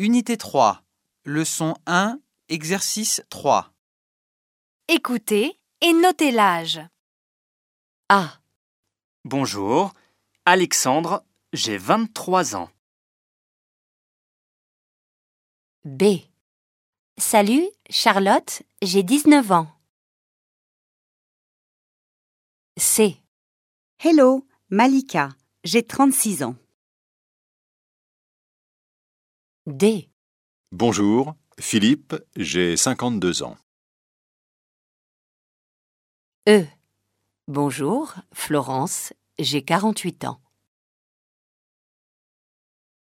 Unité 3. Leçon 1. Exercice 3. Écoutez et notez l'âge. A. Bonjour, Alexandre, j'ai 23 ans. B. Salut, Charlotte, j'ai 19 ans. C. Hello, Malika, j'ai 36 ans. D. Bonjour, Philippe, j'ai 52 ans. E. Bonjour, Florence, j'ai 48 ans.